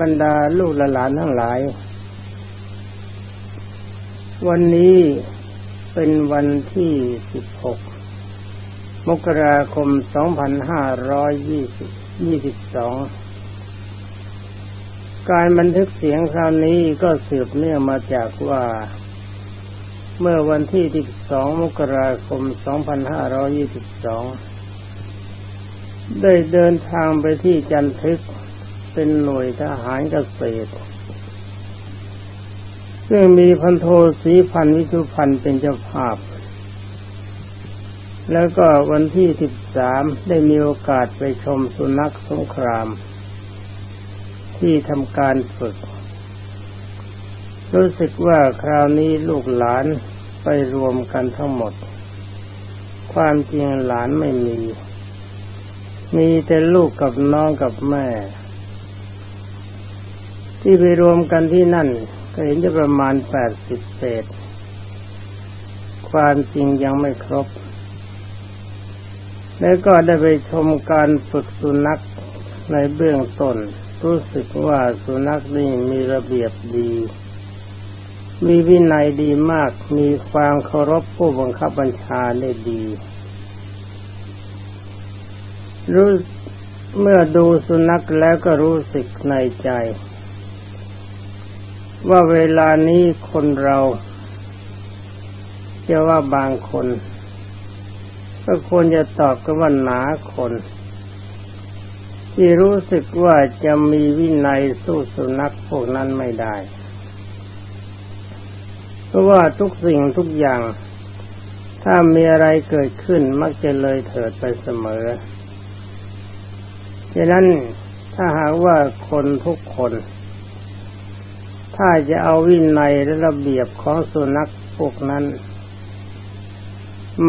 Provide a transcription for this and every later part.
บรรดาลูกหลานทั้งหลาย วันนี้เป็นวันที่ 16 มกราคม 2522 การบันทึกเสียงคราวนี้ก็สืบเนื่องมาจากว่า เมื่อวันที่ 12 มกราคม 2522 ได้เดินทางไปที่จันทึก เป็นหน่วยทหารเกษตร ซึ่งมีพันโทสีพันวิชุพันเป็นเจ้าภาพ แล้วก็วันที่สิบสามได้มีโอกาสไปชมสุนัขสงคราม ที่ทำการฝึก รู้สึกว่าคราวนี้ลูกหลานไปรวมกันทั้งหมด ความจริงหลานไม่มีมีแต่ลูกกับน้องกับแม่ ที่ไปรวมกันที่นั่น ก็เห็นจะประมาณแปดสิบเศษ ความจริงยังไม่ครบ แล้วก็ได้ไปชมการฝึกสุนัขในเบื้องต้น รู้สึกว่าสุนัขนี่มีระเบียบดี มีวินัยดีมาก มีความเคารพผู้บังคับบัญชาได้ดีรู้เมื่อดูสุนัขแล้วก็รู้สึกในใจ ว่าเวลานี้คนเราจะว่าบางคน ก็ควรจะตอบกันว่าหนาคน ที่รู้สึกว่าจะมีวินัยสู้สุนัขพวกนั้นไม่ได้ เพราะว่าทุกสิ่งทุกอย่าง ถ้ามีอะไรเกิดขึ้นมักจะเลยเถิดไปเสมอฉะนั้นถ้าหากว่าคนทุกคน ถ้าจะเอาวินัยและระเบียบของสุนัขพวกนั้น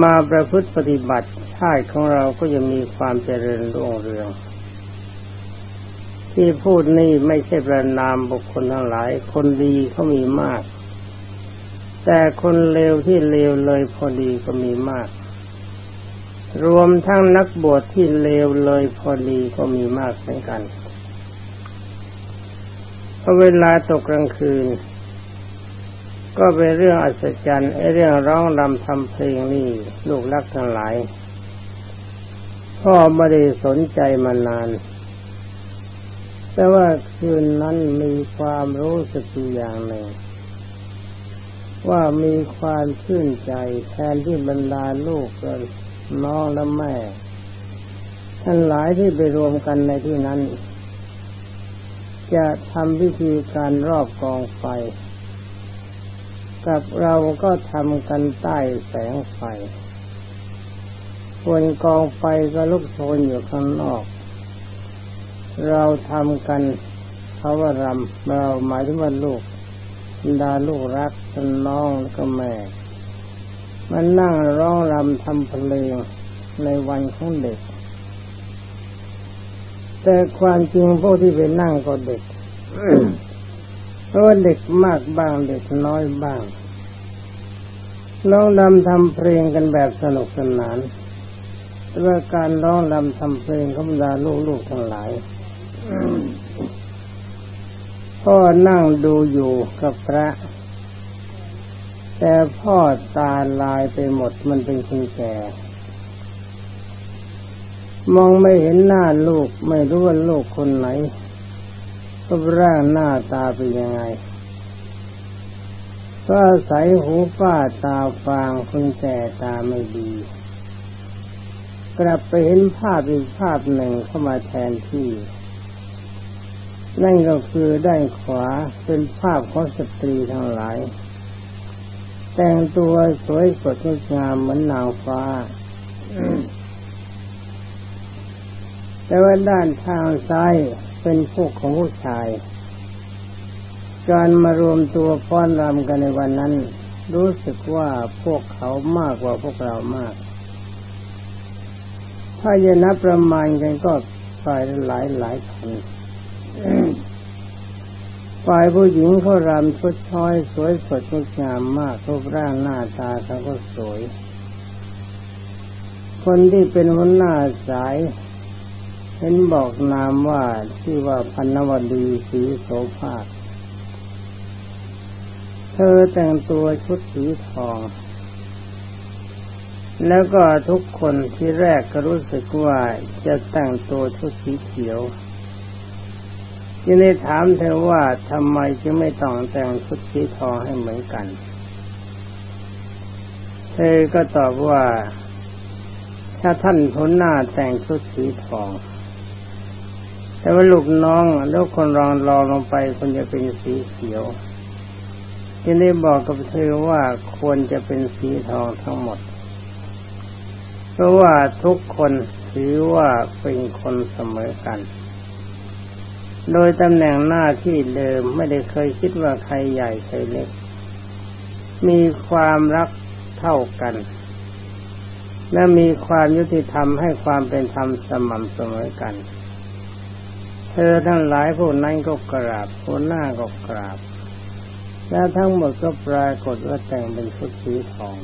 มาประพฤติปฏิบัติชาติของเราก็จะมีความเจริญรุ่งเรือง ที่พูดนี่ไม่ใช่ประนามบุคคลทั้งหลาย คนดีเขามีมาก แต่คนเลวที่เลวเลยพอดีก็มีมาก รวมทั้งนักบวชที่เลวเลยพอดีก็มีมากเหมือนกัน เวลาตกกลางคืน ก็เป็นเรื่องอัศจรรย์ไอ้เรื่องร้องรำทำเพลงนี่ลูกรักทั้งหลาย พ่อไม่ได้สนใจมานาน แต่ว่าคืนนั้นมีความรู้สึกอย่างหนึ่ง ว่ามีความชื่นใจแทนที่บรรดาลูกกับน้องและแม่ท่านหลายที่ไปรวมกันในที่นั้น จะทำวิธีการรอบกองไฟ กับเราก็ทำกันใต้แสงไฟส่วนกองไฟก็ลุกโชนอยู่ข้างนอก เราทำกันเขาว่ารำเราหมายถึงว่าลูกดาลูกรักน้องแล้วก็แม่ มันนั่งร้องรำทำเพลงในวันของเด็ก แต่ความจริงพวกที่ไปนั่งก็เด็กเพราะว่าเด็กมากบ้างเด็กน้อยบ้างร้องรำทำเพลงกันแบบสนุกสนานแต่ว่าการร้องรำทำเพลงขบรรดาลูกๆทั้งหลายพ่อนั่งดูอยู่กับพระ แต่พ่อตาลายไปหมดมันเป็นคนแก่ มองไม่เห็นหน้าลูก ไม่รู้ว่าลูกคนไหนก็ร่างหน้าตาเป็นยังไง ก็ใส่หูป้าตาฟางคนแก่ตาไม่ดี กลับไปเห็นภาพอีกภาพหนึ่งเข้ามาแทนที่ นั่นก็คือด้านขวาเป็นภาพของสตรีทั้งหลาย แต่งตัวสวยสดงามเหมือนนางฟ้า แต่ว่าด้านทางซ้ายเป็นพวกของผู้ชาย การมารวมตัวฟ้อนรำกันในวันนั้น รู้สึกว่าพวกเขามากกว่าพวกเรามาก ถ้าจะนับประมาณกันก็ฝ่ายหลายหลายพันฝ่ายผู้หญิงเขารำชุดช้อยสวยสดงดงามมากรูปร่างหน้าตาเขาก็สวย คนที่เป็นหัวหน้าสาย เห็นบอกนามว่าที่ว่าพันวดีสีโสภาคเธอแต่งตัวชุดสีทอง แล้วก็ทุกคนที่แรกก็รู้สึกว่าจะแต่งตัวชุดสีเขียวจึงได้ถามเธอว่าทำไมจึงไม่ต้องแต่งชุดสีทองให้เหมือนกัน เธอก็ตอบว่าถ้าท่านทุนหน้าแต่งชุดสีทอง แต่ว่าลูกน้องแล้วคนรองรองลงไปคนจะเป็นสีเขียวจึงได้บอกกับเธอว่าควรจะเป็นสีทองทั้งหมด เพราะว่าทุกคนถือว่าเป็นคนเสมอกัน โดยตำแหน่งหน้าที่เดิมไม่ได้เคยคิดว่าใครใหญ่ใครเล็ก มีความรักเท่ากัน และมีความยุติธรรมให้ความเป็นธรรมสม่ำเสมอกัน เธอทั้งหลายผู้นั้นก็กราบผู้หน้าก็กราบ และทั้งหมดก็ปรากฏว่าแต่งเป็นชุดสีทอง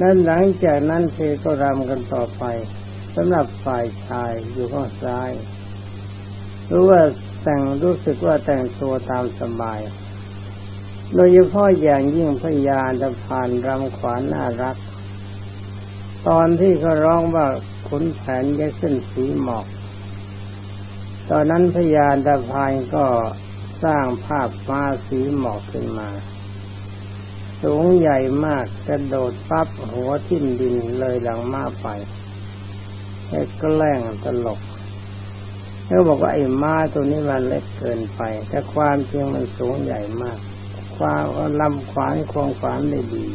นั้นหลังจากนั้นเธอก็รำกันต่อไปสำหรับฝ่ายชายอยู่ข้างซ้ายรู้ว่าแต่งรู้สึกว่าแต่งตัวตามสบาย โดยเฉพาะอย่างยิ่งพยาจะผ่านรำขวานน่ารัก ตอนที่เขาร้องว่าขุนแผนยัขึ้นสีหมอก ตอนนั้นพยาดาพานก็สร้างภาพฟ้าสีหมอกขึ้นมา สูงใหญ่มากกระโดดปั๊บหัวทิ่มดินเลยหลังมาไปแค่แกล้งตลกเขาบอกว่าไอ้ม้าตัวนี้มันเล็กเกินไป แต่ความจริงมันสูงใหญ่มาก ความลำขวานควงขวานได้ดี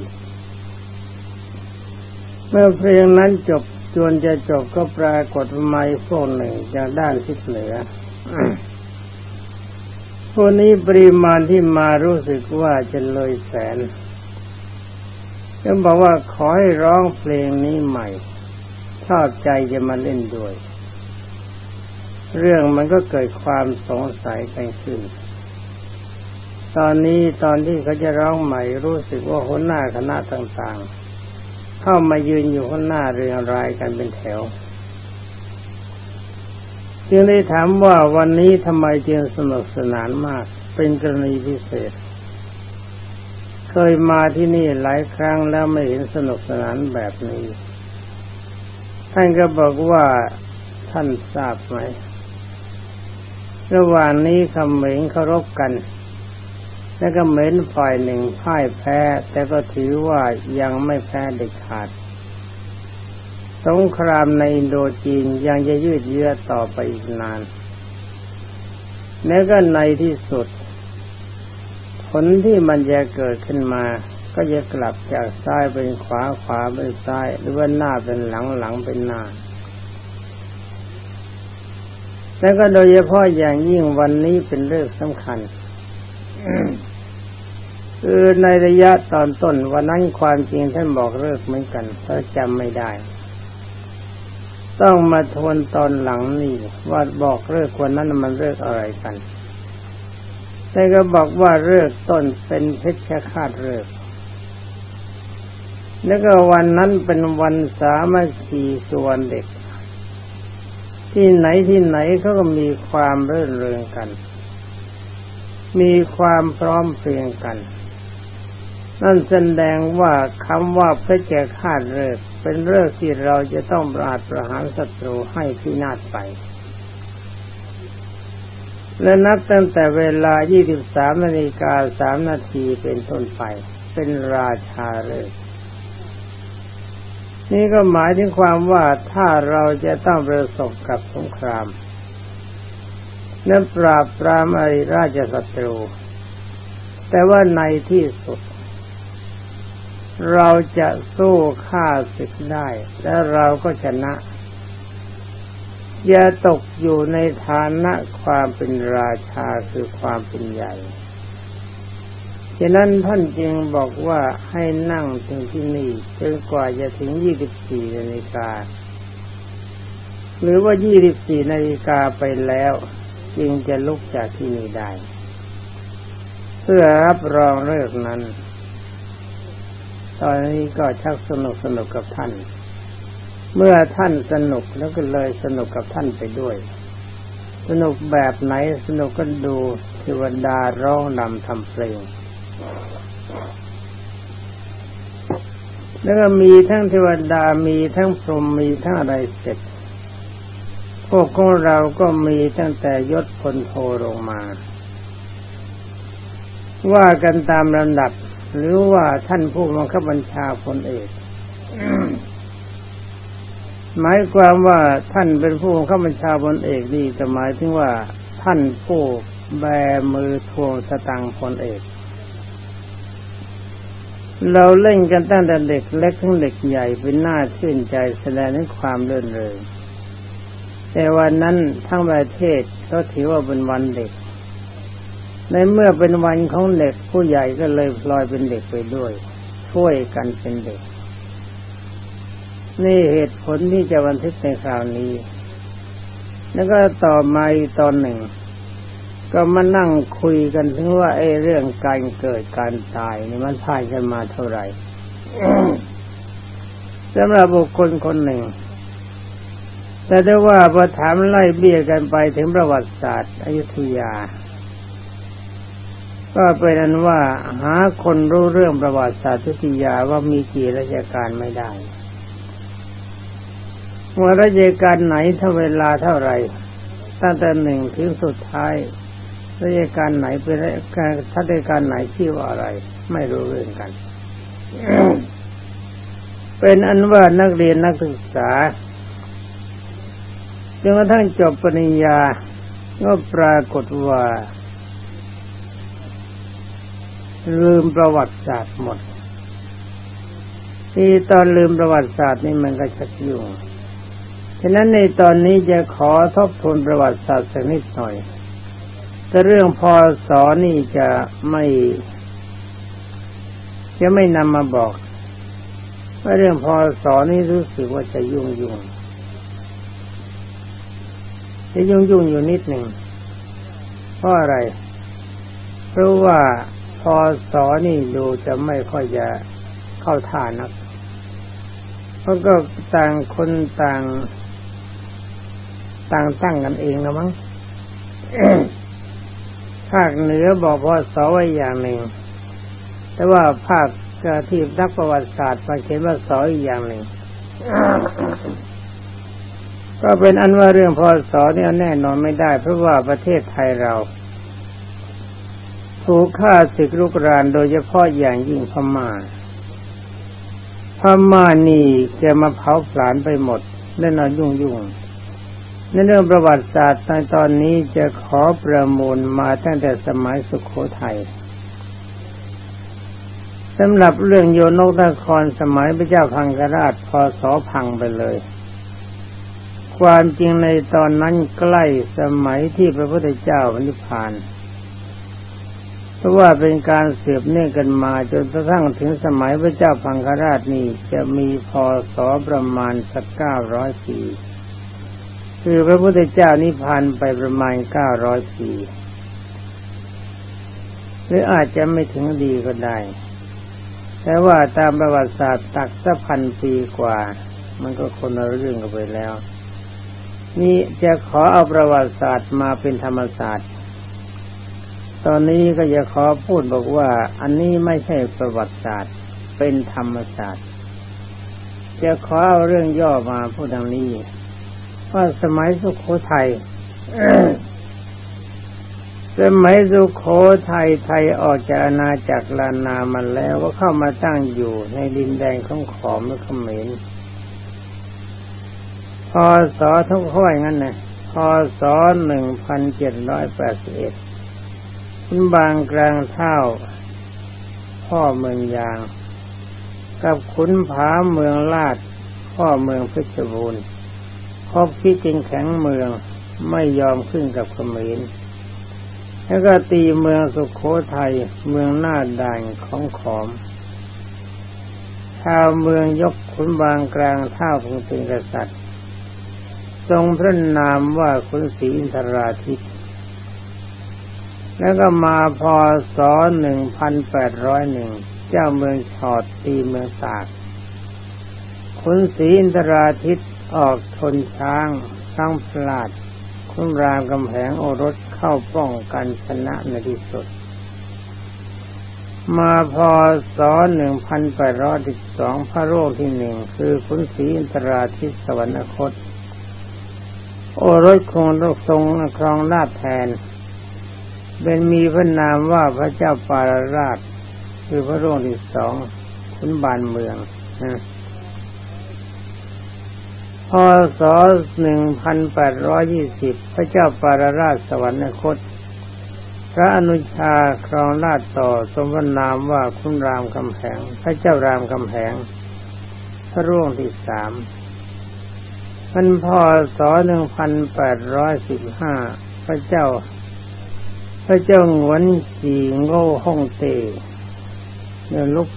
เมื่อเพลงนั้นจบ จวนจะจบก็ปรากฏไม้พวกหนึ่งจากด้านทิศเหนือพวกนี้ปริมาณที่มารู้สึกว่าจะเลยแสนก็บอกว่าขอให้ร้องเพลงนี้ใหม่ ชอบใจจะมาเล่นด้วย เรื่องมันก็เกิดความสงสัยกันขึ้น ตอนนี้ตอนที่เขาจะร้องใหม่รู้สึกว่าหัวหน้าคณะต่างๆ เข้ามายืนอยู่ข้างหน้าเรียงรายกันเป็นแถวจึงได้ถามว่าวันนี้ทำไมเจึงสนุกสนานมาก เป็นกรณีพิเศษ เคยมาที่นี่หลายครั้งแล้วไม่เห็นสนุกสนานแบบนี้ ท่านก็บอกว่าท่านทราบไหมระหว่างนี้คำเหม็นเคารพกัน และก็เหม็นฝ่ายหนึ่งพ่ายแพ้ แต่ก็ถือว่ายังไม่แพ้เด็ดขาด สงครามในอินโดจีนยังจะยืดเยื้อต่อไปอีกนาน และก็ในที่สุด ผลที่มันจะเกิดขึ้นมา ก็จะกลับจากซ้ายเป็นขวาขวาเป็นซ้าย หรือว่าหน้าเป็นหลังหลังเป็นหน้าแล้วก็โดยเฉพาะอย่างยิ่งวันนี้เป็นเรื่องสำคัญ คือในระยะตอนต้นวันนั้นความจริงท่านบอกเลิกเหมือนกันถ้าจำไม่ได้ ต้องมาทวนตอนหลังนี่ว่าบอกเลิกวันนั้นมันเลิกอะไรกันแต่ก็บอกว่าเลิกต้นเป็นเพชฌฆาตเลิกแล้วก็วันนั้นเป็นวันสามัคคีส่วนเด็ก ที่ไหนที่ไหนเขาก็มีความเรื่นเริงกัน มีความพร้อมเพรียงกัน นั่นแสดงว่าคำว่าพระแก่คาเลิกเป็นเรื่องที่เราจะต้องปราดประหารศัตรูให้พินาศไป และนับตั้งแต่เวลา 23นาฬิกา3นาทีเป็นต้นไป เป็นราชาเลิกนี่ก็หมายถึงความว่าถ้าเราจะต้องประสบกับสงคราม นั้นปราบปรามอริราชศัตรู แต่ว่าในที่สุด เราจะสู้ฆ่าศึกได้ และเราก็ชนะ อย่าตกอยู่ในฐานะความเป็นราชาคือความเป็นใหญ่ฉะนั้นท่านจึงบอกว่าให้นั่งถึงที่นี่จนกว่าจะถึงยี่สิบสี่นาฬิกา หรือว่ายี่สิบสี่นาฬิกาไปแล้ว จึงจะลุกจากที่นี่ได้ เพื่อรับรองเรื่องนั้น ตอนนี้ก็ชักสนุกสนุกกับท่าน เมื่อท่านสนุกแล้วก็เลยสนุกกับท่านไปด้วย สนุกแบบไหนสนุกก็ดูเทวดาร้องนำทำเพลงแล้วก็มีทั้งเทวดามีทั้งพรหมมีทั้งอะไรเสร็จ พวกของเราก็มีตั้งแต่ยศพลโทลงมา ว่ากันตามลำดับ หรือว่าท่านผู้บังคับบัญชาพลเอกหมายความว่าท่านเป็นผู้ข้าบัญชาบนเอกดีจะหมายถึงว่าท่านผู้แบมือทวงสตังพลเอก เราเล่นกันตั้งแต่เด็กเล็กถึงเด็กใหญ่เป็นหน้าชื่นใจแสดงถึงความเลื่อนเลย แต่วันนั้นทั้งประเทศก็ถือว่าเป็นวันเด็ก ในเมื่อเป็นวันของเด็กผู้ใหญ่ก็เลยพลอยเป็นเด็กไปด้วย ช่วยกันเป็นเด็ก นี่เหตุผลที่จะบันทึกในคราวนี้ แล้วก็ต่อมาอีกตอนหนึ่ง ก็มานั่งคุยกันถึงว่าไอ้เรื่องการเกิดการตายนี่มันพ่ายกันมาเท่าไหร่สำหรับบุคคลคนหนึ่ง แต่ได้ว่าพอถามไล่เบี้ยกันไปถึงประวัติศาสตร์อยุธยา ก็เป็นนั้นว่าหาคนรู้เรื่องประวัติศาสตร์อยุธยาว่ามีกี่ราชการไม่ได้ว่าราชการไหนถ้าเวลาเท่าไหร่ ตั้งแต่หนึ่งถึงสุดท้ายราชการไหนเป็นการทัศการไหนชื่อว่าอะไร ไม่รู้เรื่องกัน เป็นอันว่านักเรียนนักศึกษา จนกระทั่งจบปริญญาก็ปรากฏว่า ลืมประวัติศาสตร์หมด ที่ตอนลืมประวัติศาสตร์นี่มันก็ชักยุ่งฉะนั้นในตอนนี้จะขอทบทวนประวัติศาสตร์สักนิดหน่อย แต่เรื่องพอสอนี่จะไม่จะไม่นำมาบอกว่าเรื่องพอสอนี่รู้สึกว่าจะยุ่งยุ่ง จะยุ่งยุ่งอยู่นิดหนึ่งเพราะอะไร เพราะว่าพอสอนี่ดูจะไม่ค่อยจะเข้าท่านักเพราะก็ต่างคนต่าง ต่างตั้งกันเองนะมั้งภาคเหนือบอกว่าสอไว้อย่างหนึ่ง แต่ว่าภาคที่นักประวัติศาสตร์มาเขียนว่าสออีกอย่างหนึ่ง ก็เป็นอันว่าเรื่องพอสอเนี่ยแน่นอนไม่ได้ เพราะว่าประเทศไทยเรา ถูกฆ่าศึกลุกรานโดยเฉพาะอย่างยิ่งพม่าพม่านี่จะมาเผาผลาญไปหมดแน่นอนยุ่งยุ่งในเรื่องประวัติศาสตร์ในตอนนี้จะขอประมูลมาตั้งแต่สมัยสุขโขทัยสำหรับเรื่องโยนกนครสมัยพระเจ้าพังกราชพศพังไปเลย ความจริงในตอนนั้นใกล้สมัยที่พระพุทธเจ้านิพพาน เพราะว่าเป็นการเสืบเนื่องกันมาจนกระทั่งถึงสมัยพระเจ้าพังคราชนี้จะมีพศประมาณสักเก้าร้อยปี คือพระพุทธเจ้านิพพานไปประมาณเก้าร้อยปี หรืออาจจะไม่ถึงดีก็ได้ แต่ว่าตามประวัติศาสตร์ตักสักพันปีกว่า มันก็คนละเรื่องกันไปแล้ว นี่จะขอเอาประวัติศาสตร์มาเป็นธรรมศาสตร์ ตอนนี้ก็จะขอพูดบอกว่า อันนี้ไม่ใช่ประวัติศาสตร์ เป็นธรรมศาสตร์ จะขอเอาเรื่องย่อมาพูดดังนี้ว่าสมัยสุขโขทัยสมัยสุขโขทัยไทยออกจากอาณาจักรลานามันแล้วก็เข้ามาตั้งอยู่ในดินแดนของขอมและเขมร พศทุกข้อยงั้นนะพศหนึ่งพันเจ็ดร้อยแปดสิบเอ็ดคุณบางกลางเท่า พ่อเมืองยาง กับขุนผาเมืองลาด พ่อเมืองเพชรบูรณ์พบคิดจริงแข็งเมืองไม่ยอมขึ้นกับขมรแล้วก็ตีเมืองสุขโขทัยเมืองหน้าด่านของขอมชาวเมืองยกขุนบางกลางเท่าคงเป็นกษัตริย์ ทรงพระนามว่าคุณศรีอินทราทิตแล้วก็มาพศหนึ่งพันแปดร้อยหนึ่งเจ้าเมืองชอดตีเมืองตากคขุนศรีอินทราทิตออกชนช้างช้างพลาด คุณรามกำแหงโอรสเข้าป้องกันชนะในที่สุด มาพศหนึ่งพันแปดร้อยสิบสองพระโรคที่หนึ่งคือขุนศรีอินทราทิตสวรรคต โอรสคงต้องทรงครองราชแทน เป็นมีพระนามว่าพระเจ้าปาราราช คือพระโรงที่สองขุนบานเมืองนะพศ1820พระเจ้าปาราราชสวรรคต พระอนุชาครองราชต่อสมรนามว่าคุณรามคำแหง พระเจ้ารามคำแหง พระร่วงที่สาม มันพอศหนึ่งพันแปดร้อยสิบห้าพระเจ้า พระเจ้าหวนจีโง่ห้องเตเนี่ลุก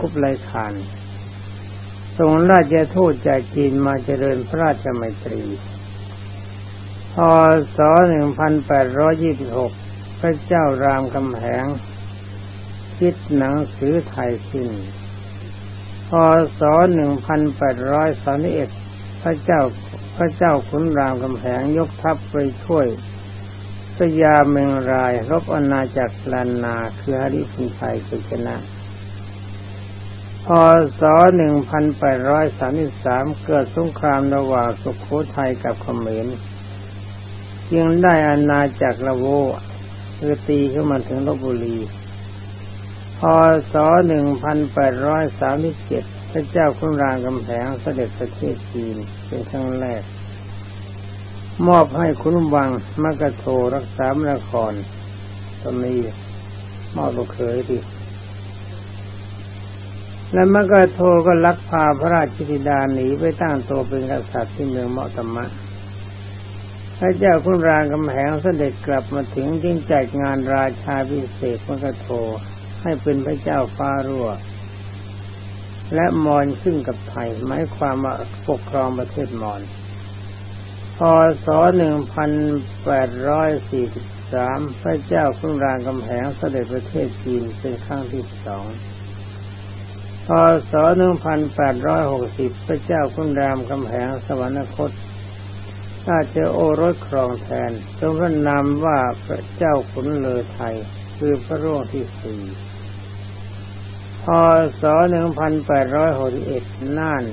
กุบไลขานทรงราชทูตจากจีนมาเจริญพระราชมัยตรี พศหนึ่งพันแปดร้อยยี่สิบหกพระเจ้ารามคำแหง คิดหนังสือไทยสิ้น พศหนึ่งพันแปดร้อยสามสิบเอ็ด พระเจ้าพระเจ้าขุนรามคำแหงยกทัพไปช่วยสยาเมืองราย รบอาณาจักรลานนาคือฮริพุนชัยกุชนะพศ1833 เกิดสงครามระหว่างสุโขทัยกับเขมรจึงได้อาณาจักรละโวคือตีขึ้นมาถึงลบบุรี พศ 1837 พระเจ้าคุณรางกำแพงเสด็จประเทศจีนเป็นครั้งแรก มอบให้คุณวังมกโทรักษามนครตอนนี้มอบลูกเขยดิแล้วมันก็โทรก็ลักพาพระราชธิดาหนีไปตั้งตัวเป็นกษัตริย์ที่เมืองเมาตมะพระเจ้าคุณรางกำแหงเสด็จกลับมาถึงยิ่งจัดงานราชาพิเศษมกโทรให้เป็นพระเจ้าฟ้ารั่ว และมอนขึ้นกับไทยหมายความว่าปกครองประเทศมอนพศ1843 พระเจ้าคุณรางกำแหงเสด็จประเทศจีนเป็นครั้งที่สองพศ1860 พระเจ้าคุณรามคำแหงสวรรคตถ้าเจอโอรสครองแทนทรงพระนามว่าพระเจ้าขุนเลอไทย คือพระร่วงที่สี่ พศ1861น่าน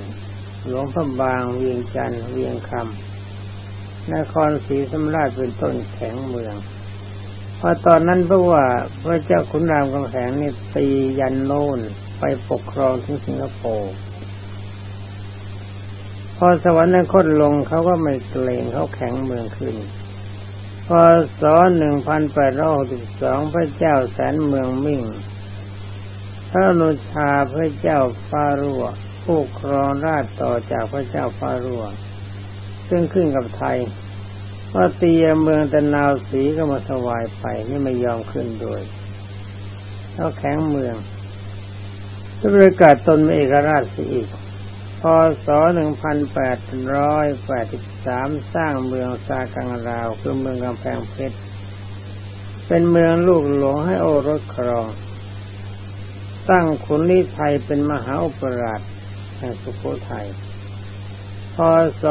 หลวงพระบางเวียงจันทร์เวียงคำนครศรีธรรมราชเป็นต้นแข็งเมืองพอตอนนั้นเพราะว่าพระเจ้าขุนรามคำแหงนี่ตียันโน่นไปปกครองที่สิงคโปร์พอสวรรคตลงเขาก็ไม่เกรงเขาแข็งเมืองขึ้น พอศหนึ่งพันแปดร้อยสิบสองพระเจ้าแสนเมืองมิ่ง พระนุชาพระเจ้าฟารัวผู้ครองราชต่อจากพระเจ้าฟารัวซึ่งขึ้นกับไทยว่าเตียเมืองตะนาวสีก็มาสวายไปนี่ไม่ยอมขึ้นด้วยเขาแข็งเมืองประกาศตนเป็นเอกราชอีกพศ 1883 สร้างเมืองซากังราว คือเมืองกำแพงเพชร เป็นเมืองลูกหลวงให้โอรสครอง ตั้งขุนลีไทยเป็นมหาอุปราชแห่งสุโขทัยพศ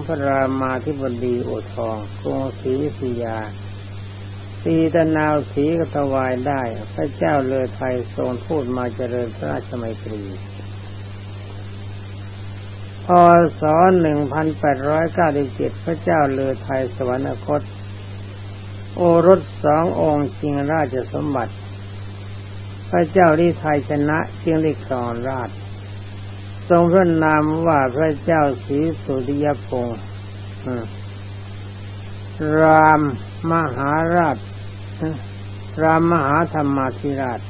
1892พระรามาธิบดีโอทองกรุงศรีอยุธยาตีตะนาวสีก็ถวายได้ พระเจ้าเลอไทยทรงพูดมาเจริญพระราชมัยตรี พศ1897พระเจ้าเลอไทยสวรรคต โอรสสององค์จิงราชสมบัติ พระเจ้าลิไทยชนะจิงลิครองราช ทรงพระนามว่าพระเจ้าศรีสุริยพงศ์รามมหาราช รามมหาธรรมาธิราช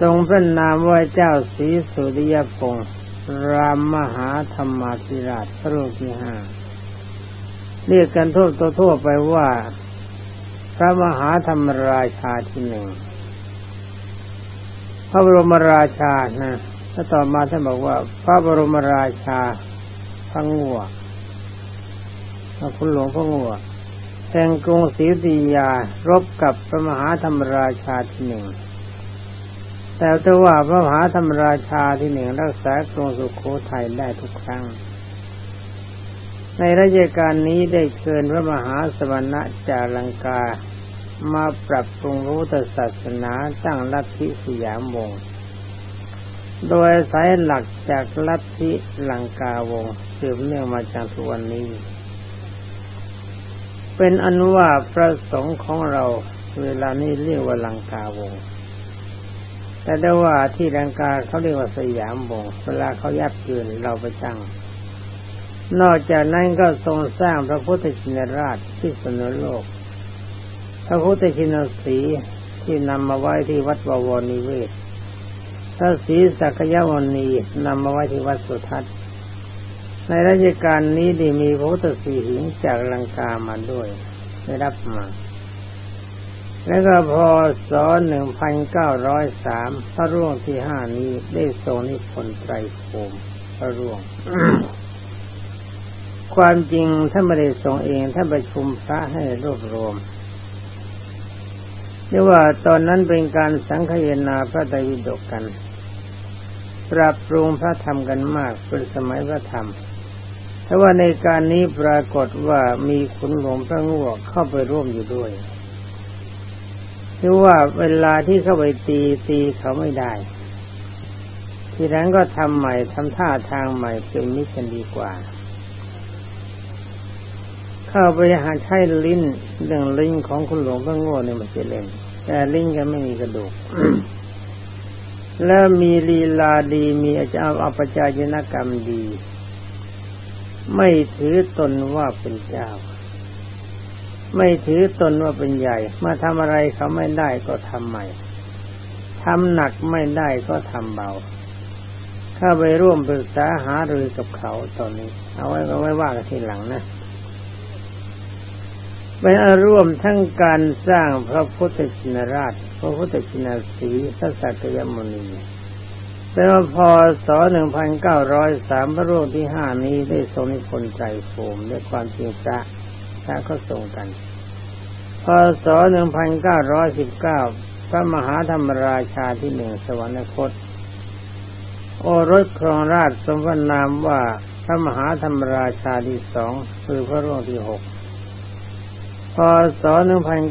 ทรงเป็นามว่าเจ้าศรีสุริยพงศ์รามมหาธรรมาธิราชพระองค์ที่ห้าเรียกกันทั่วทั่วไปว่า ระมหาธรรมราชาที่หนึ่งพระบรมราชานะถ้าต่อมาท่านบอกว่า พระบรมราชาพระงัวพระคุณหลวงพระงัวแห่งกรุงศรีอยุธยารบกับพระมหาธรรมราชาที่หนึ่งแต่ถ้าว่าพระมหาธรรมราชาที่หนึ่งรักษากรุงสุขโขทัยได้ทุกครั้ง ในราชการนี้ได้เชิญพระมหาสมณะจารังกา มาปรับปรุงรู้ตศาสนาตั้งลัทธิสยามวง โดยสายหลักจากลัทธิลังกาวงสืบเนื่องมาจากทุกวันนี้ เป็นอนุว่าพระสงฆ์ของเราเวลานี้เรียกว่าลังกาวง แต่ได้ว่าที่ลังกาเขาเรียกว่าสยามวงเวลาเขายับยืนเราไปตั้งนอกจากนั้นก็ทรงสร้างพระพุทธชินราชที่สนโลก ระพุทธชินสีที่นำมาไว้ที่วัดบวรนิเวศพระศรีสักยวณีนำมาไว้ที่วัดสุทัศน์ในราชการนี้ได้มีพระพุทธสีหิงจากลังกามาด้วยได้รับมา แล้วก็พอศหนึ่งพันเก้าร้อยสามพระร่วงที่ห้านี้ได้ทรงนิพนธ์ไตรโคมพระร่วง ความจริงท่านไม่ได้ทรงเองท่านประชุมพระให้รวบรวม เรียกว่าตอนนั้นเป็นการสังคายนาพระไตรปิฎกกัน ปรับปรุงพระธรรมกันมากเป็นสมัยพระธรรมแต่ว่าในการนี้ปรากฏว่ามีขุนหลวงพระงวกเข้าไปร่วมอยู่ด้วยคือว่าเวลาที่เข้าไปตีตีเขาไม่ได้ ทีนั้นก็ทำใหม่ทำท่าทางใหม่เป็นมิตรกันดีกว่า เข้าไปหาใช้ลิ้นเรื่องลิ้นของคุณหลวงพระงวกเนี่ยมันจะเล่นแต่ลิ้นก็ไม่มีกระดูก แล้วมีลีลาดีมีอาจารย์อปจายนกรรมดี ไม่ถือตนว่าเป็นเจ้า ไม่ถือตนว่าเป็นใหญ่ มาทำอะไรเขาไม่ได้ก็ทำใหม่ทำหนักไม่ได้ก็ทำเบาข้าไปร่วมปรึกษาหารือกับเขาตอนนี้ เอาไว้ก็ไว้ว่ากันทีหลังนะ เป็นอร่วมทั้งการสร้างพระพุทธชินราช พระพุทธชินสีพระสักยมุนีเป็นว่าพศ1903พระรูปที่ห้านี้ได้ทรงนิพนธ์ใจโฟมด้วยความจริงจะถ้าก็ทรงกัน พศ1919พระมหาธรรมราชาที่หนึ่งสวรรคต โอรสครองราชสมพนามว่าพระมหาธรรมราชาที่สองคือพระรูปที่หก พศ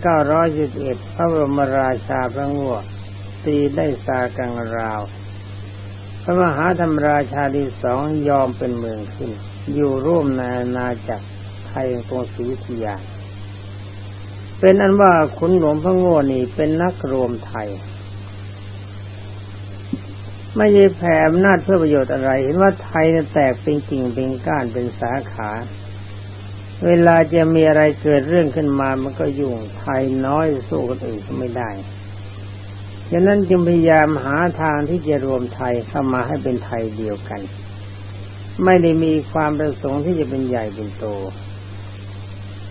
1921 พระบรมราชาพระงัวตีได้สากังราว พระมหาธรรมราชาที่สองยอมเป็นเมืองขึ้น อยู่ร่วมในนาจักรไทยกรงศรีวิทยา เป็นอันว่าขุนหลวงพระงัวนี่เป็นนักรวมไทย ไม่ใช่แผ่อำนาจเพื่อประโยชน์อะไร เห็นว่าไทยแตกเป็นกิ่งเป็นก้านเป็นสาขา เวลาจะมีอะไรเกิดเรื่องขึ้นมามันก็ยุ่งไทยน้อยสู้คนอื่นก็ไม่ได้ฉะนั้นจึงพยายามหาทางที่จะรวมไทยเข้ามาให้เป็นไทยเดียวกัน ไม่ได้มีความประสงค์ที่จะเป็นใหญ่เป็นโต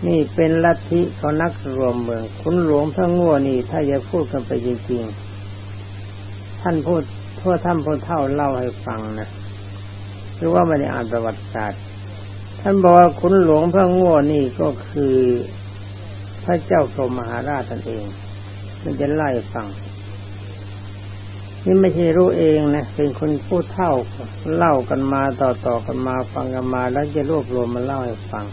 นี่เป็นลัทธิเขานักรวมเมืองคุณหลวงพระง่วนี่ถ้าจะพูดกันไปจริงๆ ท่านพูดทั่วท่านพูดเท่าเล่าให้ฟังนะหรือว่าไม่ได้อ่านประวัติศาสตร์ ท่านบอกว่าคุณหลวงพระง่วนี่ก็คือพระเจ้าพรมมหาราชตนเอง มันจะไล่ฟัง นี่ไม่ใช่รู้เองนะเป็นคนพูดเท่าเล่ากันมาต่อๆกันมาฟังกันมา แล้วจะรวบรวมมาเล่าให้ฟัง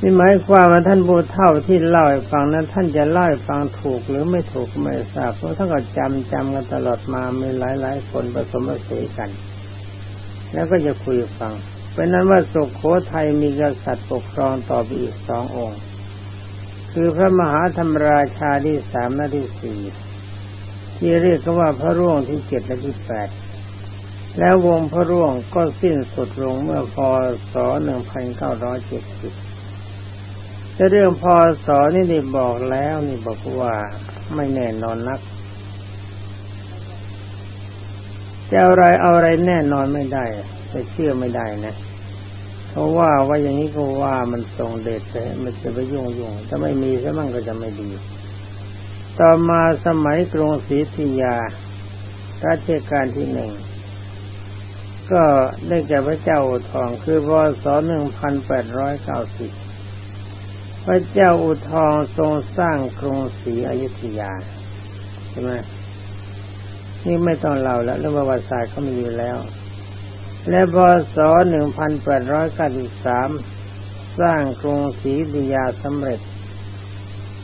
นี่หมายความว่าท่านพูดเท่าที่เล่าให้ฟังนั้น ท่านจะเล่าให้ฟังถูกหรือไม่ถูกไม่ทราบเพราะท่านก็จำจำกันตลอดมามีหลายๆคนผสมผสานกัน แล้วก็จะคุยฟัง เป็นนั้นว่าสุขโขทัยมีกษัตริย์ปกครองต่อไปอีกสององค์ คือพระมหาธรรมราชาที่สามและที่สี่ที่เรียกว่าพระร่วงที่เจ็ดและที่แปดแล้ววงพระร่วงก็สิ้นสุดลงเมื่อพศหนึ่งพันเก้าร้อยเจ็ดสิบจะเรื่องพศนี่ได้บอกแล้วนี่บอกว่าไม่แน่นอนนักจะอะไรเอาอะไรแน่นอนไม่ได้ จะเชื่อไม่ได้นะเพราะว่าว่าอย่างนี้ก็ว่ามันทรงเดชแต่มันจะไปยุ่งยุ่งถ้าไม่มีซะมั่งก็จะไม่ดี ต่อมาสมัยกรุงศรีธยารัชกาลที่หนึ่งก็ได้แก่พระเจ้าอุทองคือพศหนึ่งพันแปดร้อยเก้าสิบพระเจ้าอุทองทรงสร้างกรุงศรีอยุธยาใช่ไหมนี่ไม่ต้องเล่าแล้วเรื่องประวัติศาสตร์เขามีอยู่แล้ว และพศ1893 สร้างกรุงศรีวิยาสำเร็จ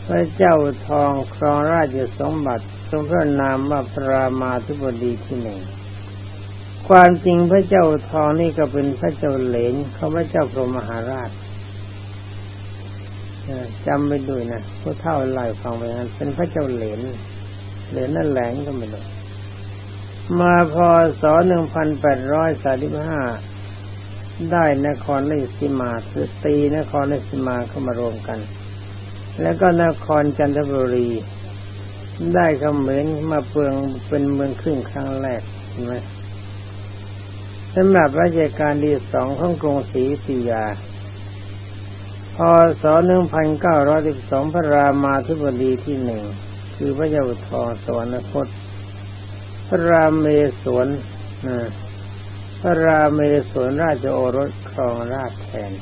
พระเจ้าทองครองราชสมบัติทรงพระนามว่าพระรามาธิบดีที่หนึ่ง ความจริงพระเจ้าทองนี่ก็เป็นพระเจ้าเหลนเขาพระเจ้าพรมมหาราชจำไปด้วยนะผู้เท่าไล่ฟังไปงั้นเป็นพระเจ้าเหลนเหลนนั่นแหลงก็ไม่รู้ มาพศ1835ได้นครราชสีมาคือตีนครราชสีมาเข้ามารวมกัน แล้วก็นครจันทบุรี ได้เขมรมาเปืองเป็นเมืองขึ้นครั้งแรกเห็นไหมสำหรับราชการดีสองของกรุงศรีสิยา พศ1912พระรามาธิบดีที่หนึ่งคือพระเจ้าทองสวรรคต พระรามเมศวรพระรามเมศวรราชโอรสครองราชแทน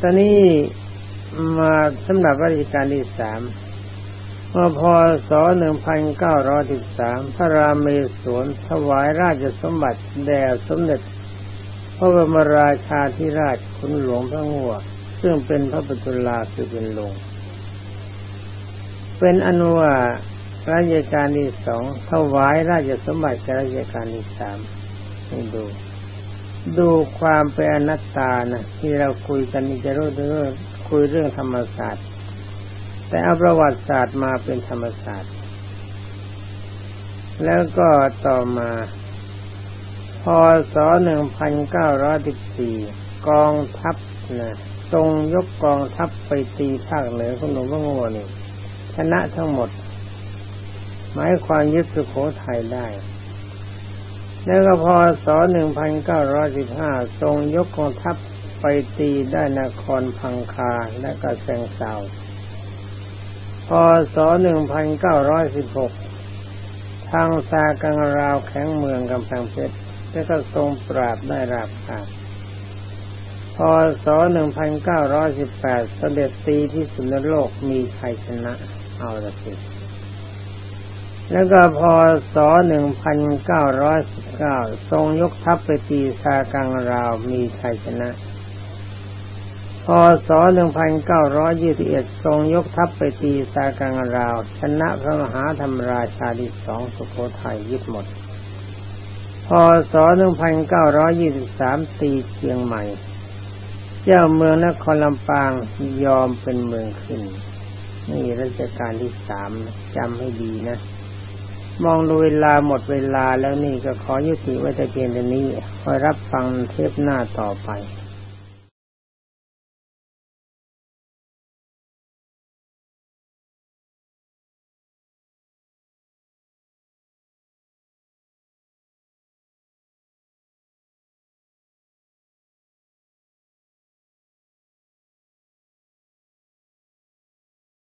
ตอนนี้มาสำหรับราชการที่สามเมื่อพศ1913 พระรามเมศวรถวายราชสมบัติแด่สมเด็จพระบรมราชาธิราชคุณหลวงพระงัวซึ่งเป็นพระปุตุลาคือเป็นลงเป็นอนุว่า ราชการที่สองถวายราชสมบัติกับราชการที่สามให้ดู ดูความเป็นอนัตตานะที่เราคุยกันนี่จะรู้เรื่องคุยเรื่องธรรมศาสตร์ แต่เอาประวัติศาสตร์มาเป็นธรรมศาสตร์ แล้วก็ต่อมาพศ1914กองทัพนะทรงยกกองทัพไปตีภาคเหนือของหลวงพ่อโง่นี่ชนะทั้งหมด หมายความยึดสุโขทัยได้ แล้วก็พอศ1915 ทรงยกกองทัพไปตีได้นครพังคาและก็แซงเซาพศ1916 ทางซากังราวแข็งเมืองกำแพงเพชรแล้วก็ทรงปราบได้ราบคาพศ 1918 เสด็จตีที่สุนโลกมีชัยชนะ เอาละสิ แล้วก็พศ1919ทรงยกทัพไปตีซากังราวมีชัยชนะ พศ1921ทรงยกทัพไปตีซากังราว ชนะพระมหาธรรมราชาที่สองสุโขทัยยึดหมด พศ1923ตีเชียงใหม่ เจ้าเมืองนครลำปางยอมเป็นเมืองขึ้น นี่รัชกาลที่สามจำให้ดีนะ มองดูเวลาหมดเวลาแล้วนี่ก็ขอยุติไว้แต่เพียงเท่านี้คอยรับฟังเทปหน้าต่อไป